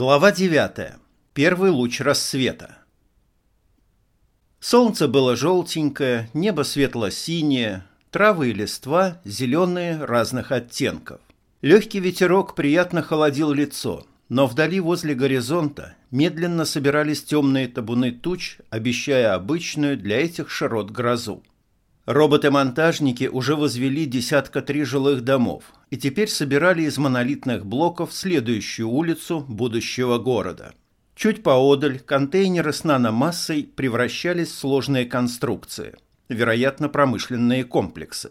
Глава 9. Первый луч рассвета. Солнце было желтенькое, небо светло-синее, травы и листва зеленые разных оттенков. Легкий ветерок приятно холодил лицо, но вдали возле горизонта медленно собирались темные табуны туч, обещая обычную для этих широт грозу. Роботы-монтажники уже возвели десятка три жилых домов и теперь собирали из монолитных блоков следующую улицу будущего города. Чуть поодаль контейнеры с наномассой превращались в сложные конструкции, вероятно, промышленные комплексы.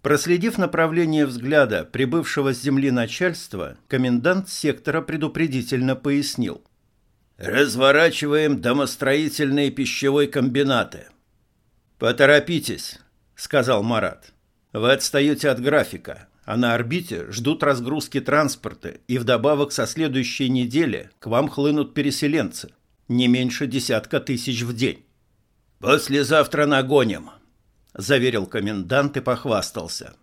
Проследив направление взгляда прибывшего с земли начальства, комендант сектора предупредительно пояснил. «Разворачиваем домостроительные пищевой комбинаты». «Поторопитесь», — сказал Марат. «Вы отстаете от графика, а на орбите ждут разгрузки транспорта, и вдобавок со следующей недели к вам хлынут переселенцы, не меньше десятка тысяч в день». «Послезавтра нагоним», — заверил комендант и похвастался.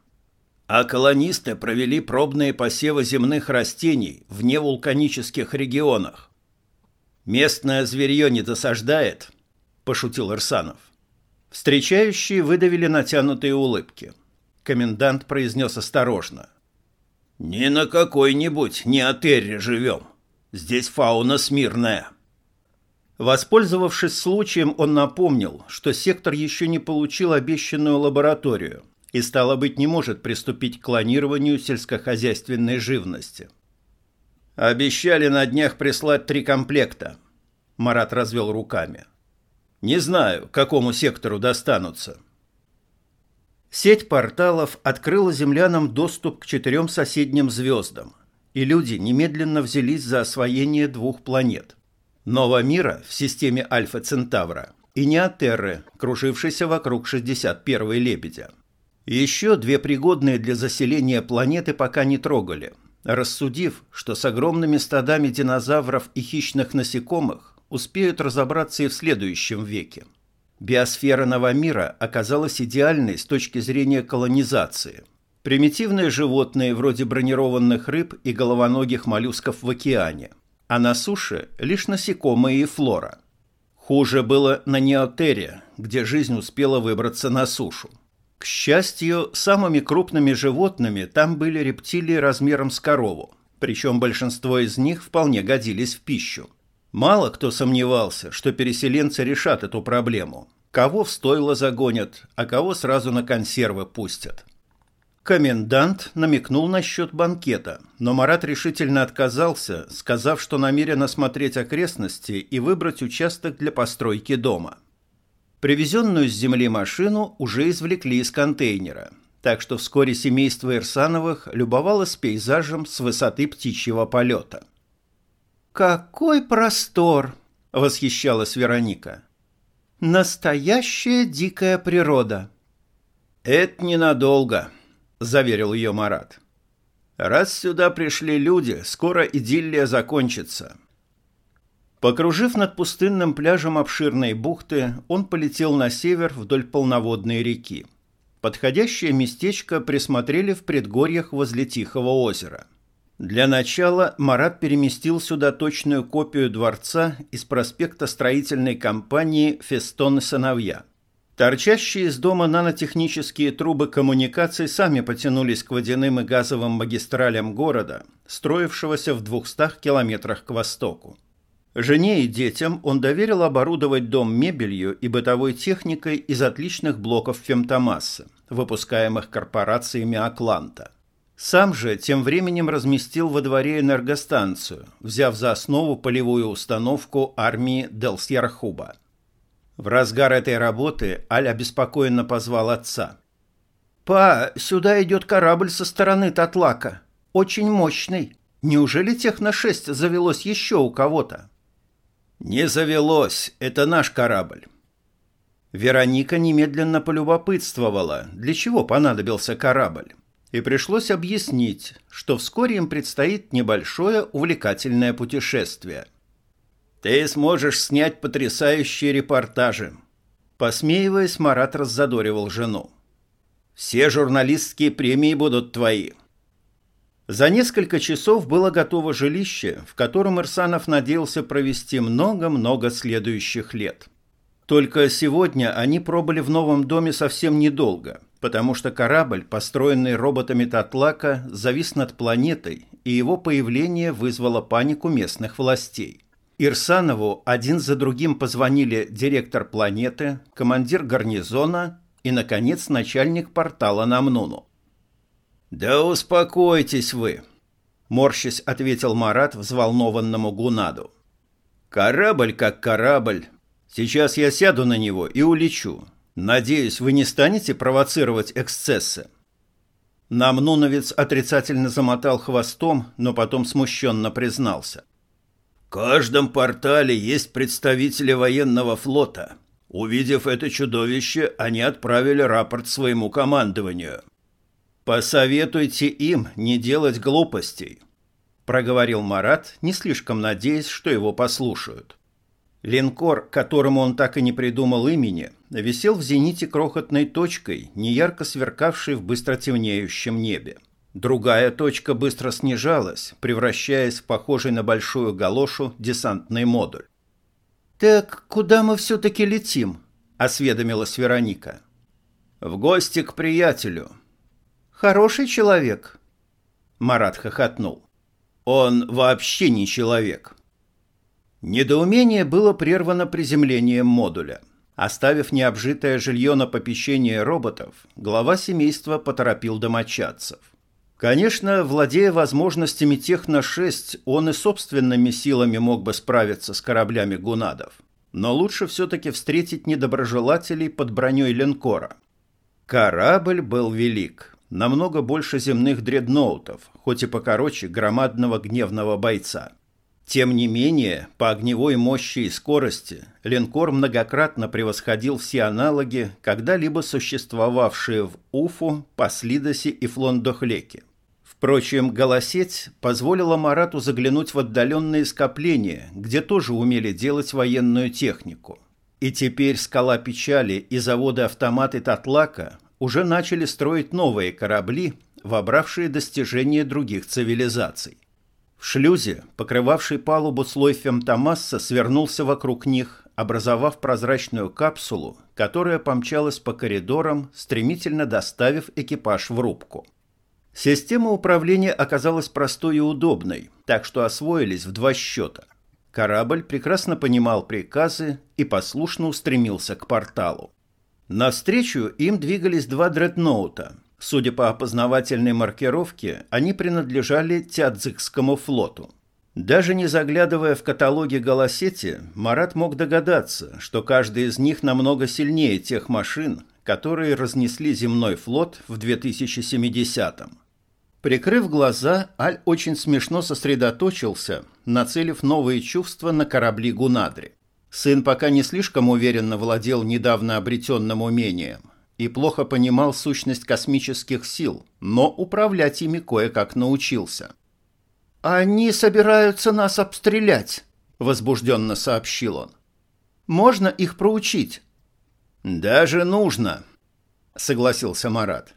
«А колонисты провели пробные посевы земных растений в невулканических регионах». «Местное зверье не досаждает», — пошутил Ирсанов. Встречающие выдавили натянутые улыбки. Комендант произнес осторожно. «Ни на какой-нибудь не Атерре живем. Здесь фауна смирная». Воспользовавшись случаем, он напомнил, что сектор еще не получил обещанную лабораторию и, стало быть, не может приступить к клонированию сельскохозяйственной живности. «Обещали на днях прислать три комплекта», — Марат развел руками. Не знаю, какому сектору достанутся. Сеть порталов открыла землянам доступ к четырем соседним звездам, и люди немедленно взялись за освоение двух планет. Нового мира в системе Альфа Центавра и Неотерры, кружившейся вокруг 61-й Лебедя. Еще две пригодные для заселения планеты пока не трогали, рассудив, что с огромными стадами динозавров и хищных насекомых успеют разобраться и в следующем веке. Биосфера Новомира оказалась идеальной с точки зрения колонизации. Примитивные животные вроде бронированных рыб и головоногих моллюсков в океане, а на суше лишь насекомые и флора. Хуже было на Неотере, где жизнь успела выбраться на сушу. К счастью, самыми крупными животными там были рептилии размером с корову, причем большинство из них вполне годились в пищу. Мало кто сомневался, что переселенцы решат эту проблему. Кого в стойло загонят, а кого сразу на консервы пустят. Комендант намекнул насчет банкета, но Марат решительно отказался, сказав, что намерен осмотреть окрестности и выбрать участок для постройки дома. Привезенную с земли машину уже извлекли из контейнера, так что вскоре семейство Ирсановых любовалось пейзажем с высоты птичьего полета. «Какой простор!» — восхищалась Вероника. «Настоящая дикая природа!» «Это ненадолго», — заверил ее Марат. «Раз сюда пришли люди, скоро идиллия закончится». Покружив над пустынным пляжем обширной бухты, он полетел на север вдоль полноводной реки. Подходящее местечко присмотрели в предгорьях возле Тихого озера. Для начала Марат переместил сюда точную копию дворца из проспекта строительной компании «Фестон и сыновья». Торчащие из дома нанотехнические трубы коммуникаций сами потянулись к водяным и газовым магистралям города, строившегося в 200 километрах к востоку. Жене и детям он доверил оборудовать дом мебелью и бытовой техникой из отличных блоков фемтомассы, выпускаемых корпорациями Акланта. Сам же тем временем разместил во дворе энергостанцию, взяв за основу полевую установку армии Делсьярхуба. В разгар этой работы Аль обеспокоенно позвал отца. «Па, сюда идет корабль со стороны Татлака. Очень мощный. Неужели Техно-6 завелось еще у кого-то?» «Не завелось. Это наш корабль». Вероника немедленно полюбопытствовала, для чего понадобился корабль и пришлось объяснить, что вскоре им предстоит небольшое увлекательное путешествие. «Ты сможешь снять потрясающие репортажи», – посмеиваясь, Марат раззадоривал жену. «Все журналистские премии будут твои». За несколько часов было готово жилище, в котором Ирсанов надеялся провести много-много следующих лет. Только сегодня они пробыли в новом доме совсем недолго, потому что корабль, построенный роботами Татлака, завис над планетой, и его появление вызвало панику местных властей. Ирсанову один за другим позвонили директор планеты, командир гарнизона и, наконец, начальник портала Намнуну. «Да успокойтесь вы», — морщись ответил Марат взволнованному Гунаду. «Корабль как корабль. Сейчас я сяду на него и улечу. Надеюсь, вы не станете провоцировать эксцессы». Намнуновец отрицательно замотал хвостом, но потом смущенно признался. «В каждом портале есть представители военного флота. Увидев это чудовище, они отправили рапорт своему командованию». «Посоветуйте им не делать глупостей», — проговорил Марат, не слишком надеясь, что его послушают. Линкор, которому он так и не придумал имени, висел в зените крохотной точкой, неярко сверкавшей в быстро темнеющем небе. Другая точка быстро снижалась, превращаясь в похожий на большую галошу десантный модуль. «Так куда мы все-таки летим?» — осведомилась Вероника. «В гости к приятелю», Хороший человек. Марат хохотнул. Он вообще не человек. Недоумение было прервано приземлением модуля. Оставив необжитое жилье на попечение роботов, глава семейства поторопил домочадцев. Конечно, владея возможностями Техно-6, он и собственными силами мог бы справиться с кораблями гунадов. Но лучше все-таки встретить недоброжелателей под броней линкора. Корабль был велик намного больше земных дредноутов, хоть и покороче громадного гневного бойца. Тем не менее, по огневой мощи и скорости линкор многократно превосходил все аналоги, когда-либо существовавшие в Уфу, Паслидосе и Флондохлеке. Впрочем, голосеть позволила Марату заглянуть в отдаленные скопления, где тоже умели делать военную технику. И теперь скала печали и заводы автоматы Татлака уже начали строить новые корабли, вобравшие достижения других цивилизаций. В шлюзе, покрывавший палубу слой фемтомасса, свернулся вокруг них, образовав прозрачную капсулу, которая помчалась по коридорам, стремительно доставив экипаж в рубку. Система управления оказалась простой и удобной, так что освоились в два счета. Корабль прекрасно понимал приказы и послушно устремился к порталу. Навстречу им двигались два дредноута. Судя по опознавательной маркировке, они принадлежали Тядзикскому флоту. Даже не заглядывая в каталоги Голосети, Марат мог догадаться, что каждый из них намного сильнее тех машин, которые разнесли земной флот в 2070-м. Прикрыв глаза, Аль очень смешно сосредоточился, нацелив новые чувства на корабли Гунадри. Сын пока не слишком уверенно владел недавно обретенным умением и плохо понимал сущность космических сил, но управлять ими кое-как научился. «Они собираются нас обстрелять», — возбужденно сообщил он. «Можно их проучить?» «Даже нужно», — согласился Марат.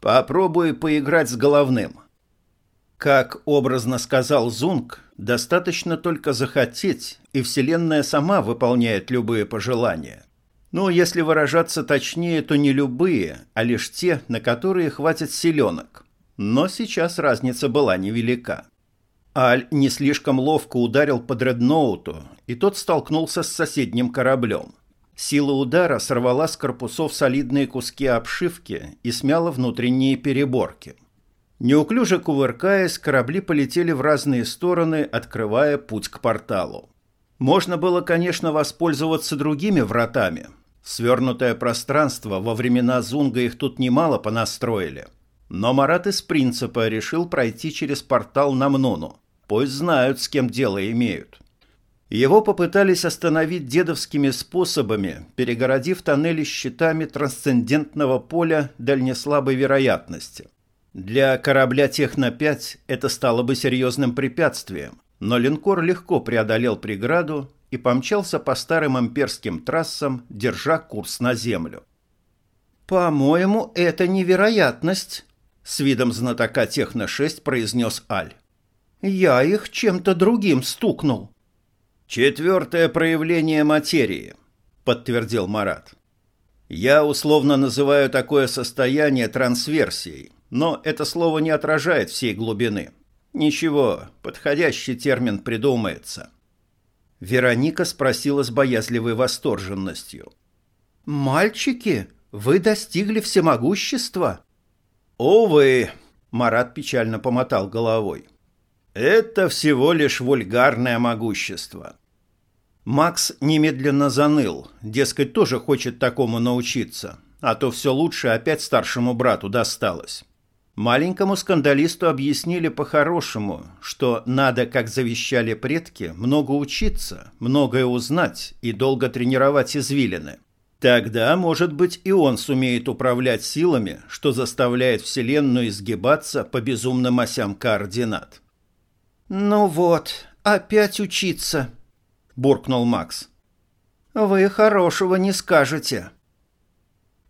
«Попробуй поиграть с головным». Как образно сказал Зунг, достаточно только захотеть, и Вселенная сама выполняет любые пожелания. Но если выражаться точнее, то не любые, а лишь те, на которые хватит силенок. Но сейчас разница была невелика. Аль не слишком ловко ударил по дредноуту, и тот столкнулся с соседним кораблем. Сила удара сорвала с корпусов солидные куски обшивки и смяла внутренние переборки – Неуклюже кувыркаясь, корабли полетели в разные стороны, открывая путь к порталу. Можно было, конечно, воспользоваться другими вратами. Свернутое пространство во времена Зунга их тут немало понастроили. Но Марат из принципа решил пройти через портал на Мнону. Пусть знают, с кем дело имеют. Его попытались остановить дедовскими способами, перегородив тоннели щитами трансцендентного поля дальнеслабой вероятности – для корабля «Техно-5» это стало бы серьезным препятствием, но линкор легко преодолел преграду и помчался по старым имперским трассам, держа курс на землю. «По-моему, это невероятность», — с видом знатока Техно-6 произнес Аль. «Я их чем-то другим стукнул». «Четвертое проявление материи», — подтвердил Марат. «Я условно называю такое состояние трансверсией, но это слово не отражает всей глубины. Ничего, подходящий термин придумается». Вероника спросила с боязливой восторженностью. «Мальчики, вы достигли всемогущества?» «Увы», — Марат печально помотал головой. «Это всего лишь вульгарное могущество». Макс немедленно заныл, дескать, тоже хочет такому научиться, а то все лучше опять старшему брату досталось. Маленькому скандалисту объяснили по-хорошему, что надо, как завещали предки, много учиться, многое узнать и долго тренировать извилины. Тогда, может быть, и он сумеет управлять силами, что заставляет Вселенную изгибаться по безумным осям координат. «Ну вот, опять учиться», — буркнул Макс. «Вы хорошего не скажете».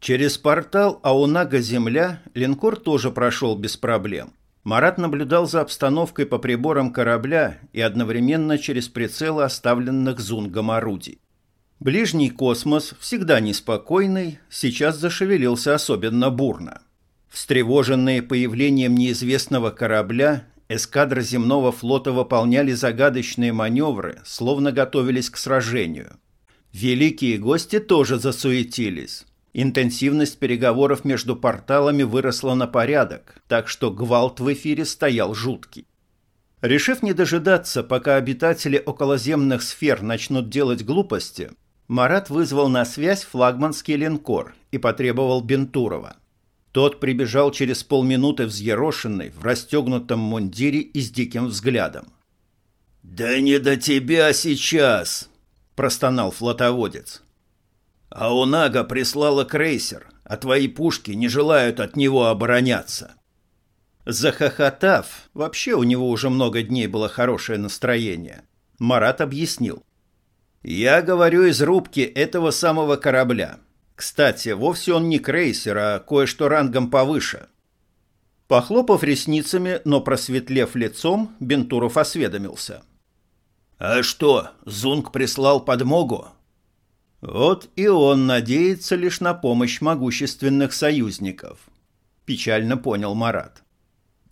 Через портал Аунага-Земля линкор тоже прошел без проблем. Марат наблюдал за обстановкой по приборам корабля и одновременно через прицелы оставленных зунгом орудий. Ближний космос, всегда неспокойный, сейчас зашевелился особенно бурно. Встревоженные появлением неизвестного корабля, эскадра земного флота выполняли загадочные маневры, словно готовились к сражению. Великие гости тоже засуетились. Интенсивность переговоров между порталами выросла на порядок, так что гвалт в эфире стоял жуткий. Решив не дожидаться, пока обитатели околоземных сфер начнут делать глупости, Марат вызвал на связь флагманский линкор и потребовал Бентурова. Тот прибежал через полминуты взъерошенный, в расстегнутом мундире и с диким взглядом. «Да не до тебя сейчас!» – простонал флотоводец. «А у Нага прислала крейсер, а твои пушки не желают от него обороняться». Захохотав, вообще у него уже много дней было хорошее настроение, Марат объяснил. Я говорю из рубки этого самого корабля. Кстати, вовсе он не крейсер, а кое-что рангом повыше. Похлопав ресницами, но просветлев лицом, Бентуров осведомился. «А что, Зунг прислал подмогу?» «Вот и он надеется лишь на помощь могущественных союзников», – печально понял Марат.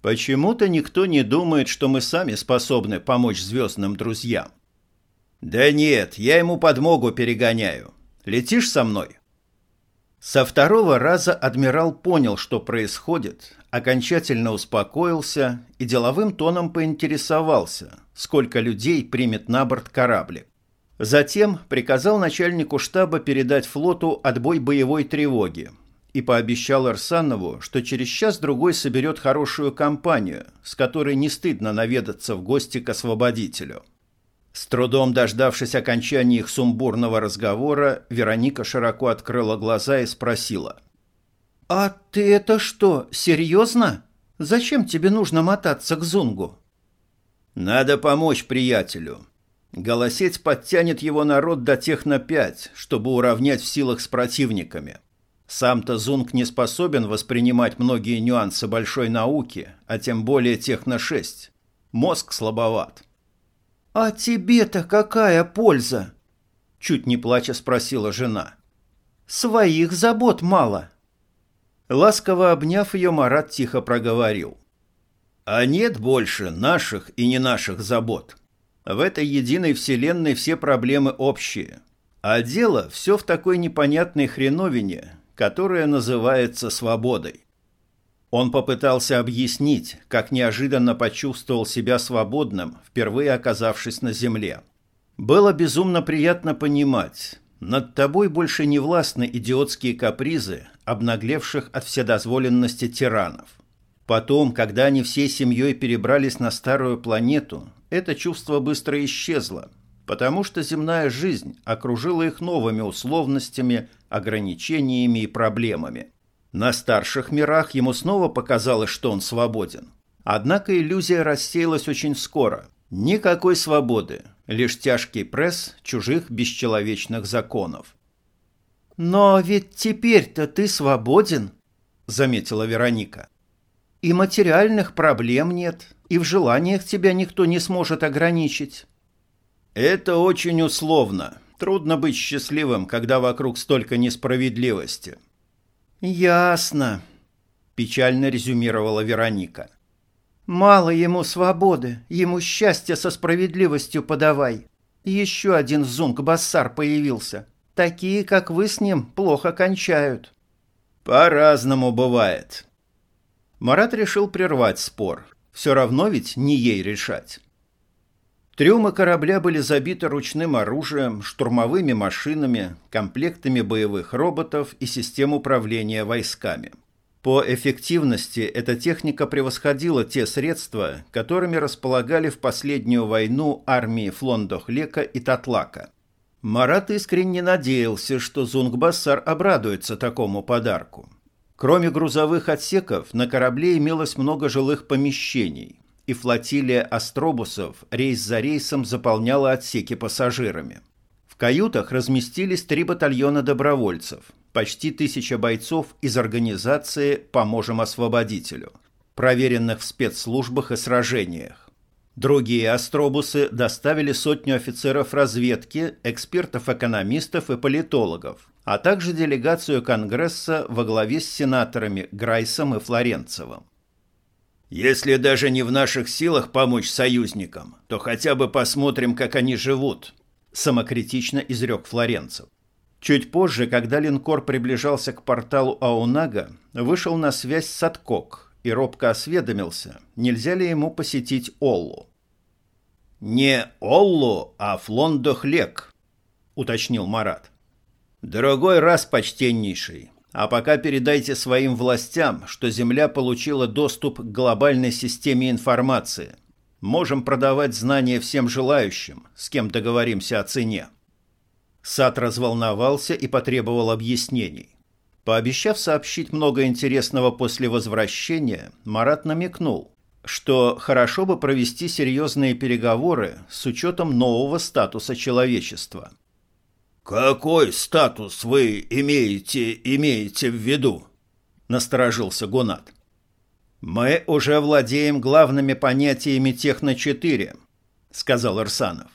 «Почему-то никто не думает, что мы сами способны помочь звездным друзьям. «Да нет, я ему подмогу перегоняю. Летишь со мной?» Со второго раза адмирал понял, что происходит, окончательно успокоился и деловым тоном поинтересовался, сколько людей примет на борт кораблик. Затем приказал начальнику штаба передать флоту отбой боевой тревоги и пообещал Арсанову, что через час-другой соберет хорошую компанию, с которой не стыдно наведаться в гости к освободителю. С трудом дождавшись окончания их сумбурного разговора, Вероника широко открыла глаза и спросила. «А ты это что, серьезно? Зачем тебе нужно мотаться к Зунгу?» «Надо помочь приятелю. Голосеть подтянет его народ до тех на пять, чтобы уравнять в силах с противниками. Сам-то Зунг не способен воспринимать многие нюансы большой науки, а тем более тех на шесть. Мозг слабоват. «А тебе-то какая польза?» Чуть не плача спросила жена. «Своих забот мало». Ласково обняв ее, Марат тихо проговорил. «А нет больше наших и не наших забот. В этой единой вселенной все проблемы общие. А дело все в такой непонятной хреновине, которая называется свободой. Он попытался объяснить, как неожиданно почувствовал себя свободным, впервые оказавшись на земле. Было безумно приятно понимать, над тобой больше не властны идиотские капризы, обнаглевших от вседозволенности тиранов. Потом, когда они всей семьей перебрались на старую планету, это чувство быстро исчезло, потому что земная жизнь окружила их новыми условностями, ограничениями и проблемами. На старших мирах ему снова показалось, что он свободен. Однако иллюзия рассеялась очень скоро. Никакой свободы, лишь тяжкий пресс чужих бесчеловечных законов. «Но ведь теперь-то ты свободен», — заметила Вероника. И материальных проблем нет, и в желаниях тебя никто не сможет ограничить. Это очень условно. Трудно быть счастливым, когда вокруг столько несправедливости. Ясно, печально резюмировала Вероника. Мало ему свободы, ему счастье со справедливостью подавай. Еще один зунг-бассар появился. Такие, как вы с ним, плохо кончают. По-разному бывает. Марат решил прервать спор. Все равно ведь не ей решать. Трюмы корабля были забиты ручным оружием, штурмовыми машинами, комплектами боевых роботов и систем управления войсками. По эффективности эта техника превосходила те средства, которыми располагали в последнюю войну армии Флондохлека и Татлака. Марат искренне надеялся, что Зунгбассар обрадуется такому подарку. Кроме грузовых отсеков, на корабле имелось много жилых помещений, и флотилия астробусов рейс за рейсом заполняла отсеки пассажирами. В каютах разместились три батальона добровольцев, почти тысяча бойцов из организации «Поможем освободителю», проверенных в спецслужбах и сражениях. Другие астробусы доставили сотню офицеров разведки, экспертов-экономистов и политологов, а также делегацию Конгресса во главе с сенаторами Грайсом и Флоренцевым. «Если даже не в наших силах помочь союзникам, то хотя бы посмотрим, как они живут», – самокритично изрек Флоренцев. Чуть позже, когда линкор приближался к порталу Аунага, вышел на связь Садкок и робко осведомился, нельзя ли ему посетить Оллу. «Не Оллу, а Флондохлек», — уточнил Марат. «Дорогой раз, почтеннейший, а пока передайте своим властям, что Земля получила доступ к глобальной системе информации. Можем продавать знания всем желающим, с кем договоримся о цене». Сад разволновался и потребовал объяснений. Пообещав сообщить много интересного после возвращения, Марат намекнул, что хорошо бы провести серьезные переговоры с учетом нового статуса человечества – «Какой статус вы имеете, имеете в виду?» – насторожился Гонат. «Мы уже владеем главными понятиями Техно-4», – сказал Арсанов.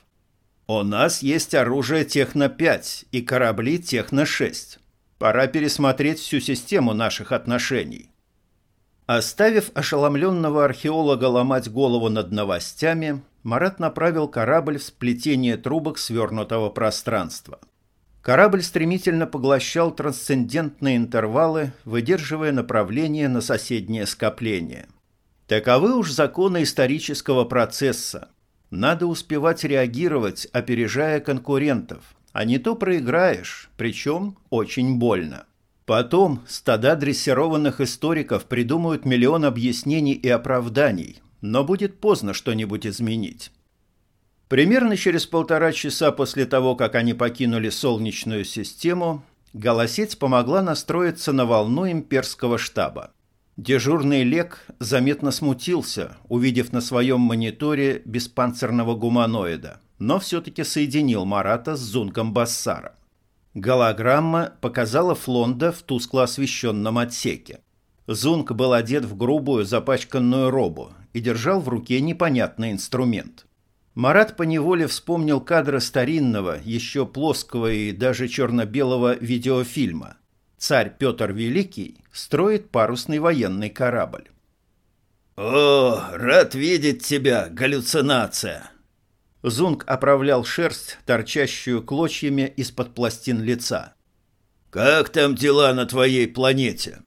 «У нас есть оружие Техно-5 и корабли Техно-6. Пора пересмотреть всю систему наших отношений». Оставив ошеломленного археолога ломать голову над новостями, Марат направил корабль в сплетение трубок свернутого пространства – Корабль стремительно поглощал трансцендентные интервалы, выдерживая направление на соседнее скопление. Таковы уж законы исторического процесса. Надо успевать реагировать, опережая конкурентов, а не то проиграешь, причем очень больно. Потом стада дрессированных историков придумают миллион объяснений и оправданий, но будет поздно что-нибудь изменить. Примерно через полтора часа после того, как они покинули Солнечную систему, голосеть помогла настроиться на волну имперского штаба. Дежурный Лек заметно смутился, увидев на своем мониторе беспанцирного гуманоида, но все-таки соединил Марата с Зунгом Бассара. Голограмма показала Флонда в тускло освещенном отсеке. Зунг был одет в грубую запачканную робу и держал в руке непонятный инструмент – Марат поневоле вспомнил кадры старинного, еще плоского и даже черно-белого видеофильма. Царь Петр Великий строит парусный военный корабль. «О, рад видеть тебя, галлюцинация!» Зунг оправлял шерсть, торчащую клочьями из-под пластин лица. «Как там дела на твоей планете?»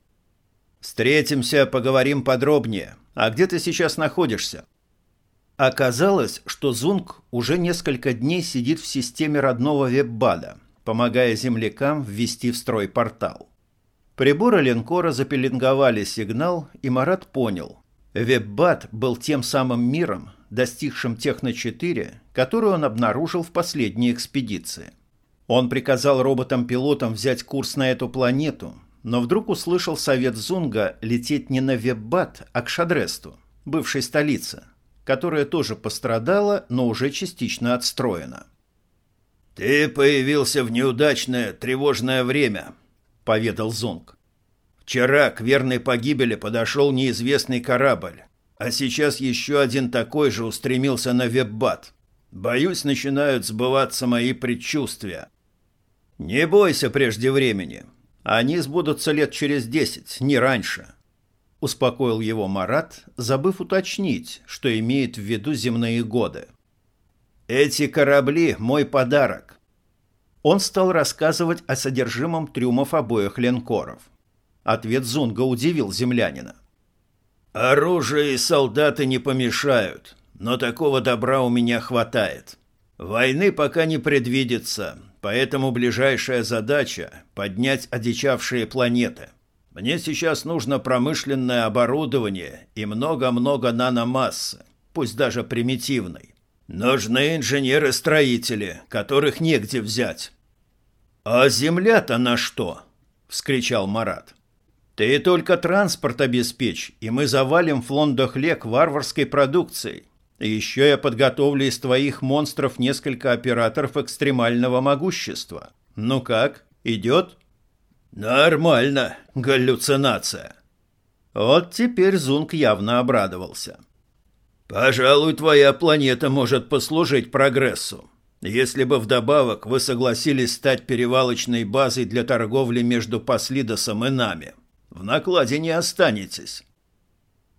«Встретимся, поговорим подробнее. А где ты сейчас находишься?» Оказалось, что Зунг уже несколько дней сидит в системе родного веб-бада, помогая землякам ввести в строй портал. Приборы линкора запеленговали сигнал, и Марат понял. Веб-бад был тем самым миром, достигшим Техно-4, который он обнаружил в последней экспедиции. Он приказал роботам-пилотам взять курс на эту планету, но вдруг услышал совет Зунга лететь не на Веббат, а к Шадресту, бывшей столице, которая тоже пострадала, но уже частично отстроена. «Ты появился в неудачное, тревожное время», — поведал Зонг. Вчера к верной погибели подошел неизвестный корабль, а сейчас еще один такой же устремился на Веббат. Боюсь, начинают сбываться мои предчувствия. Не бойся прежде времени. Они сбудутся лет через десять, не раньше. Успокоил его Марат, забыв уточнить, что имеет в виду земные годы. Эти корабли – мой подарок. Он стал рассказывать о содержимом трюмов обоих линкоров. Ответ Зунга удивил землянина. «Оружие и солдаты не помешают, но такого добра у меня хватает. Войны пока не предвидится, поэтому ближайшая задача – поднять одичавшие планеты. Мне сейчас нужно промышленное оборудование и много-много наномассы, пусть даже примитивной. Нужны инженеры-строители, которых негде взять». «А земля-то на что?» – вскричал Марат. Ты только транспорт обеспечь, и мы завалим флондохлек варварской продукцией. Еще я подготовлю из твоих монстров несколько операторов экстремального могущества. Ну как, идет? Нормально, галлюцинация. Вот теперь Зунг явно обрадовался. Пожалуй, твоя планета может послужить прогрессу. Если бы вдобавок вы согласились стать перевалочной базой для торговли между Паслидосом и нами – в накладе не останетесь.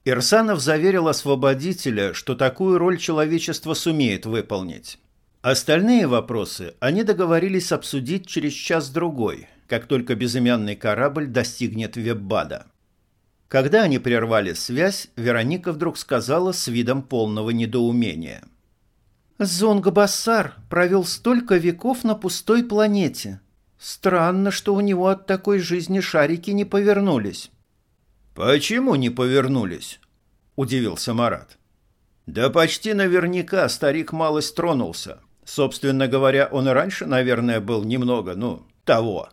Ирсанов заверил освободителя, что такую роль человечество сумеет выполнить. Остальные вопросы они договорились обсудить через час-другой, как только безымянный корабль достигнет Веббада. Когда они прервали связь, Вероника вдруг сказала с видом полного недоумения. «Зонг-Бассар провел столько веков на пустой планете. Странно, что у него от такой жизни шарики не повернулись. Почему не повернулись? удивился Марат. Да почти наверняка старик малость тронулся. Собственно говоря, он и раньше, наверное, был немного, ну, того.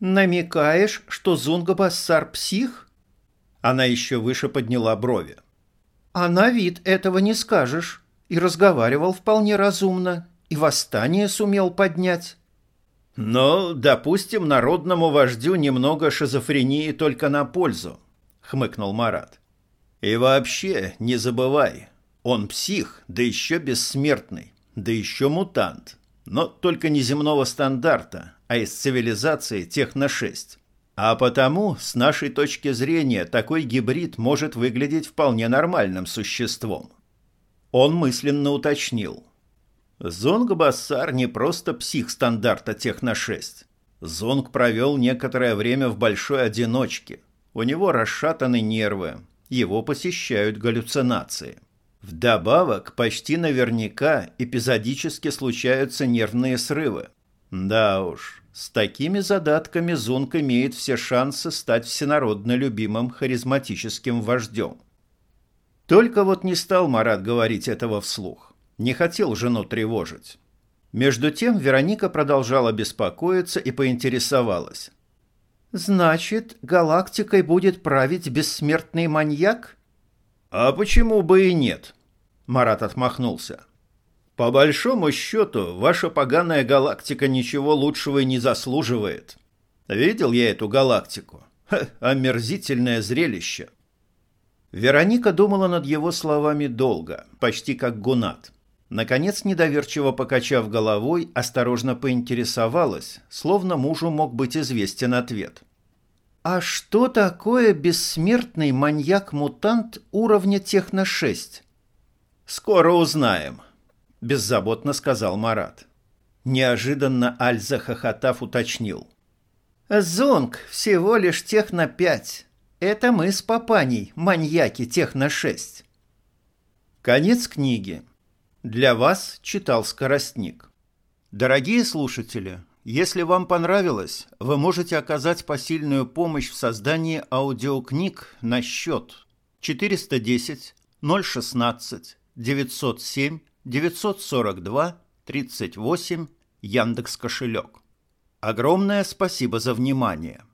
Намекаешь, что Зунга-Бассар псих? Она еще выше подняла брови. А на вид этого не скажешь. И разговаривал вполне разумно, и восстание сумел поднять. Но, допустим, народному вождю немного шизофрении только на пользу, хмыкнул Марат. И вообще, не забывай, он псих, да еще бессмертный, да еще мутант, но только не земного стандарта, а из цивилизации техно-6. А потому, с нашей точки зрения, такой гибрид может выглядеть вполне нормальным существом. Он мысленно уточнил – Зонг Бассар не просто псих стандарта Техно-6. Зонг провел некоторое время в большой одиночке. У него расшатаны нервы, его посещают галлюцинации. Вдобавок, почти наверняка эпизодически случаются нервные срывы. Да уж, с такими задатками Зунг имеет все шансы стать всенародно любимым харизматическим вождем. Только вот не стал Марат говорить этого вслух не хотел жену тревожить. Между тем Вероника продолжала беспокоиться и поинтересовалась. «Значит, галактикой будет править бессмертный маньяк?» «А почему бы и нет?» Марат отмахнулся. «По большому счету, ваша поганая галактика ничего лучшего и не заслуживает. Видел я эту галактику? Ха, омерзительное зрелище!» Вероника думала над его словами долго, почти как гунат. Наконец, недоверчиво покачав головой, осторожно поинтересовалась, словно мужу мог быть известен ответ. «А что такое бессмертный маньяк-мутант уровня Техно-6?» «Скоро узнаем», — беззаботно сказал Марат. Неожиданно Аль захохотав уточнил. «Зонг всего лишь Техно-5. Это мы с папаней, маньяки Техно-6». Конец книги. Для вас читал Скоростник. Дорогие слушатели, если вам понравилось, вы можете оказать посильную помощь в создании аудиокниг на счет 410 016 907 942 38 Яндекс кошелек. Огромное спасибо за внимание.